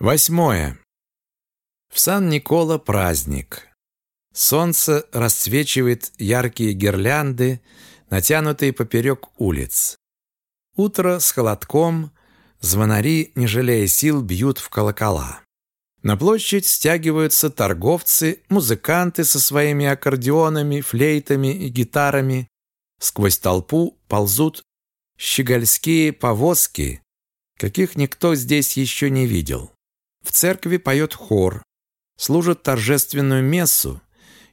Восьмое. В Сан-Никола праздник. Солнце расцвечивает яркие гирлянды, натянутые поперек улиц. Утро с холодком, звонари, не жалея сил, бьют в колокола. На площадь стягиваются торговцы, музыканты со своими аккордеонами, флейтами и гитарами. Сквозь толпу ползут щегольские повозки, каких никто здесь еще не видел. В церкви поет хор, служат торжественную мессу,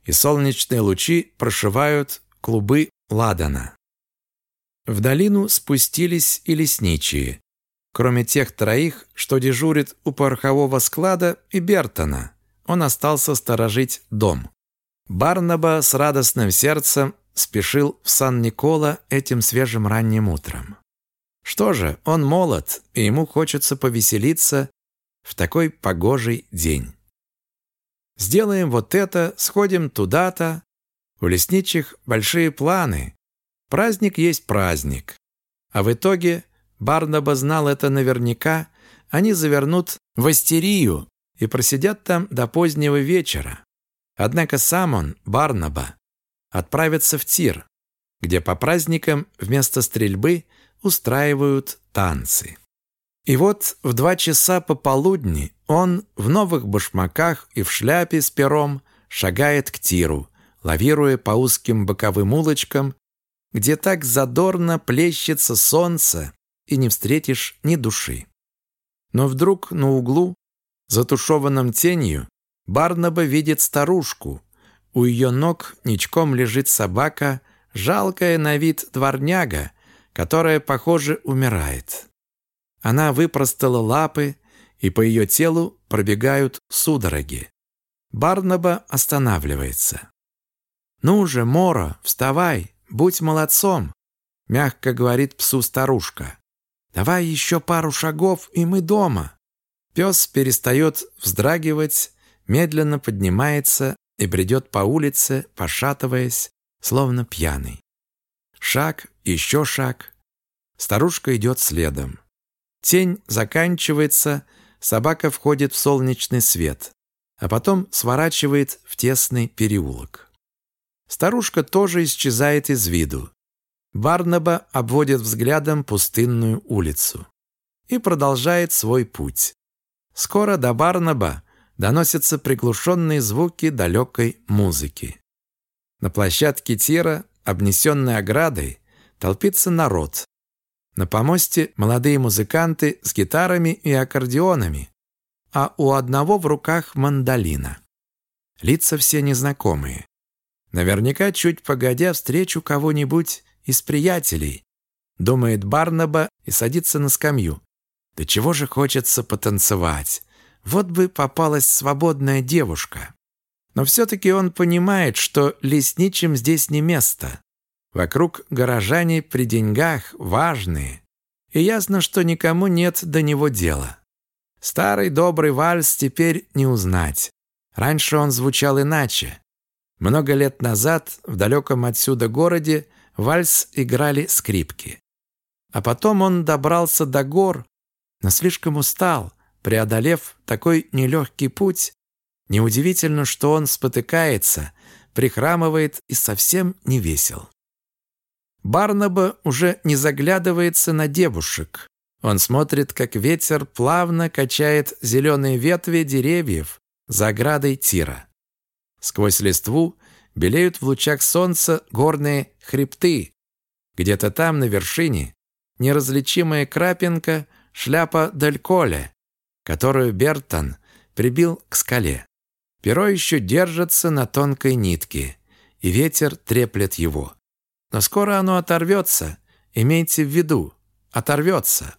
и солнечные лучи прошивают клубы ладана. В долину спустились и лесничие, кроме тех троих, что дежурит у порохового склада и Бертона. Он остался сторожить дом. Барнаба с радостным сердцем спешил в Сан-Никола этим свежим ранним утром. Что же, он молод, и ему хочется повеселиться в такой погожий день. Сделаем вот это, сходим туда-то. У лесничих большие планы. Праздник есть праздник. А в итоге, Барнаба знал это наверняка, они завернут в астерию и просидят там до позднего вечера. Однако сам он, Барнаба, отправится в Тир, где по праздникам вместо стрельбы устраивают танцы. И вот в два часа пополудни он в новых башмаках и в шляпе с пером шагает к тиру, лавируя по узким боковым улочкам, где так задорно плещется солнце и не встретишь ни души. Но вдруг на углу, затушеванном тенью, Барнаба видит старушку. У ее ног ничком лежит собака, жалкая на вид дворняга, которая, похоже, умирает. Она выпростала лапы, и по ее телу пробегают судороги. Барнаба останавливается. «Ну же, Мора, вставай, будь молодцом!» мягко говорит псу старушка. «Давай еще пару шагов, и мы дома!» Пес перестает вздрагивать, медленно поднимается и бредет по улице, пошатываясь, словно пьяный. Шаг, еще шаг. Старушка идет следом. Тень заканчивается, собака входит в солнечный свет, а потом сворачивает в тесный переулок. Старушка тоже исчезает из виду. Барнаба обводит взглядом пустынную улицу и продолжает свой путь. Скоро до Барнаба доносятся приглушенные звуки далекой музыки. На площадке тира, обнесенной оградой, толпится народ. На помосте молодые музыканты с гитарами и аккордеонами, а у одного в руках мандолина. Лица все незнакомые. Наверняка чуть погодя встречу кого-нибудь из приятелей, думает Барнаба и садится на скамью. Да чего же хочется потанцевать? Вот бы попалась свободная девушка. Но все-таки он понимает, что лесничим здесь не место. Вокруг горожане при деньгах важные. И ясно, что никому нет до него дела. Старый добрый вальс теперь не узнать. Раньше он звучал иначе. Много лет назад в далеком отсюда городе вальс играли скрипки. А потом он добрался до гор, но слишком устал, преодолев такой нелегкий путь. Неудивительно, что он спотыкается, прихрамывает и совсем не весел. Барнаба уже не заглядывается на девушек. Он смотрит, как ветер плавно качает зеленые ветви деревьев за оградой тира. Сквозь листву белеют в лучах солнца горные хребты. Где-то там, на вершине, неразличимая крапинка шляпа Дель Коле, которую Бертон прибил к скале. Перо еще держится на тонкой нитке, и ветер треплет его. Но скоро оно оторвется. Имейте в виду, оторвется.